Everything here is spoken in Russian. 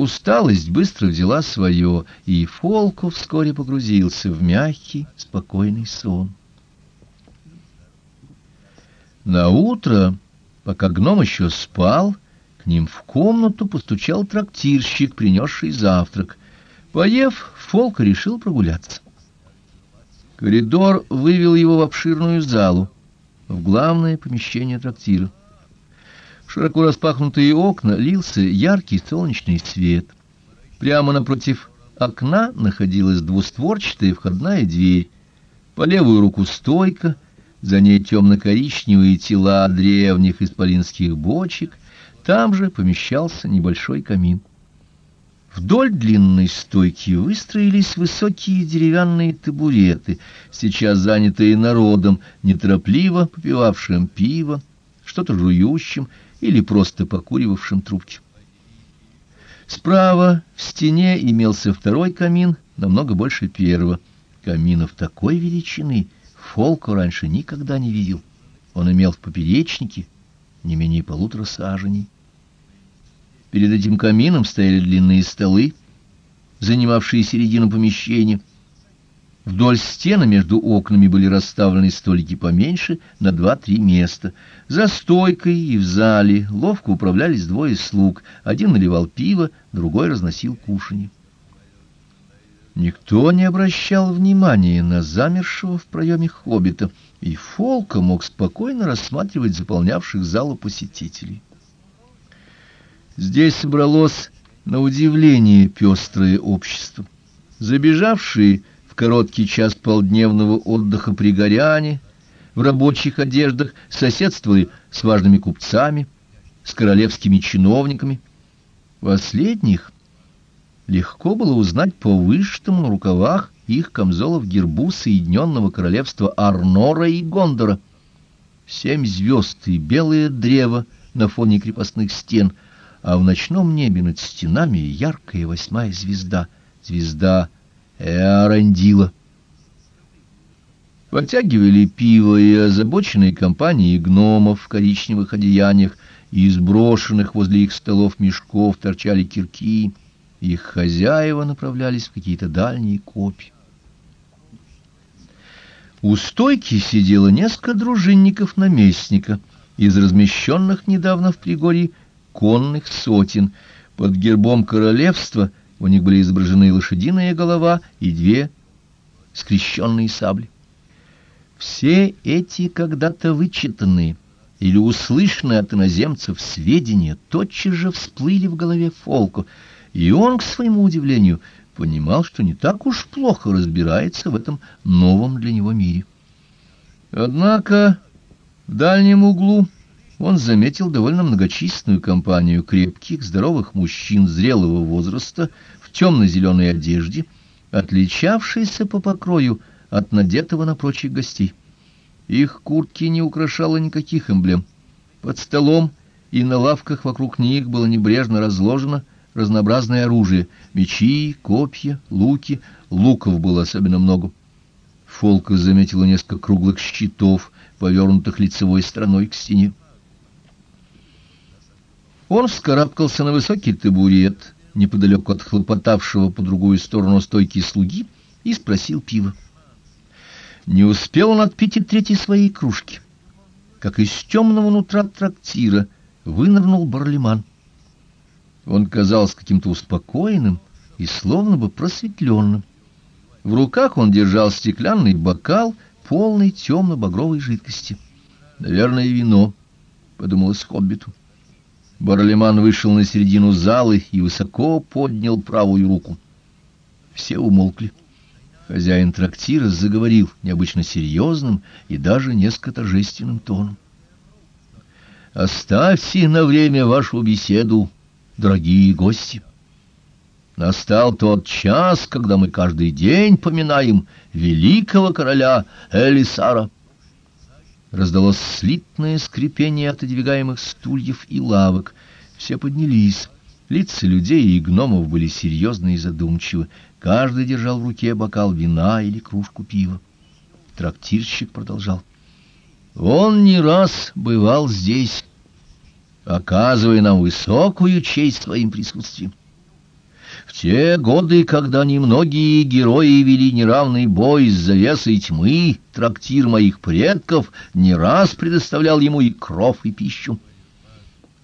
Усталость быстро взяла свое, и Фолку вскоре погрузился в мягкий, спокойный сон. На утро, пока гном еще спал, к ним в комнату постучал трактирщик, принесший завтрак. Поев, Фолк решил прогуляться. Коридор вывел его в обширную залу, в главное помещение трактира. Широко распахнутые окна лился яркий солнечный свет. Прямо напротив окна находилась двустворчатая входная дверь. По левую руку стойка, за ней темно-коричневые тела древних исполинских бочек, там же помещался небольшой камин. Вдоль длинной стойки выстроились высокие деревянные табуреты, сейчас занятые народом, неторопливо попивавшим пиво, что-то жующим или просто покуривавшим трубки. Справа в стене имелся второй камин, намного больше первого. Каминов такой величины Фолко раньше никогда не видел. Он имел в поперечнике не менее полутора саженей. Перед этим камином стояли длинные столы, занимавшие середину помещения. Вдоль стены между окнами были расставлены столики поменьше на два-три места. За стойкой и в зале ловко управлялись двое слуг. Один наливал пиво, другой разносил кушанье. Никто не обращал внимания на замершего в проеме хоббита, и Фолка мог спокойно рассматривать заполнявших залу посетителей. Здесь собралось на удивление пестрое общество. Забежавшие короткий час полдневного отдыха пригоряне в рабочих одеждах соседствовали с важными купцами, с королевскими чиновниками. Последних легко было узнать по вышитому на рукавах их камзолов гербу Соединенного Королевства Арнора и Гондора. Семь звезд и белое древо на фоне крепостных стен — а в ночном небе над стенами яркая восьмая звезда, звезда Эарандила. Подтягивали пиво и озабоченные компании гномов в коричневых одеяниях, и из брошенных возле их столов мешков торчали кирки, их хозяева направлялись в какие-то дальние копи. У стойки сидело несколько дружинников наместника из размещенных недавно в Пригорье конных сотен. Под гербом королевства у них были изображены лошадиная голова и две скрещенные сабли. Все эти когда-то вычитанные или услышанные от иноземцев сведения тотчас же всплыли в голове Фолку, и он, к своему удивлению, понимал, что не так уж плохо разбирается в этом новом для него мире. Однако в дальнем углу он заметил довольно многочисленную компанию крепких, здоровых мужчин зрелого возраста в темно-зеленой одежде, отличавшейся по покрою от надетого на прочих гостей. Их куртки не украшало никаких эмблем. Под столом и на лавках вокруг них было небрежно разложено разнообразное оружие — мечи, копья, луки. Луков было особенно много. Фолка заметила несколько круглых щитов, повернутых лицевой стороной к стене. Он вскарабкался на высокий табурет, неподалеку от хлопотавшего по другую сторону стойки слуги, и спросил пива. Не успел он отпить и третьей своей кружки, как из темного нутра трактира вынырнул Барлиман. Он казался каким-то успокоенным и словно бы просветленным. В руках он держал стеклянный бокал, полный темно-багровой жидкости. «Наверное, вино», — подумалось Хоббиту. Барлеман вышел на середину залы и высоко поднял правую руку. Все умолкли. Хозяин трактира заговорил необычно серьезным и даже несколько торжественным тоном. «Оставьте на время вашу беседу, дорогие гости. Настал тот час, когда мы каждый день поминаем великого короля Элисара». Раздалось слитное скрипение отодвигаемых стульев и лавок. Все поднялись. Лица людей и гномов были серьезны и задумчивы. Каждый держал в руке бокал вина или кружку пива. Трактирщик продолжал. Он не раз бывал здесь, оказывая нам высокую честь своим присутствием. В те годы, когда немногие герои вели неравный бой с завесой тьмы, трактир моих предков не раз предоставлял ему и кров, и пищу.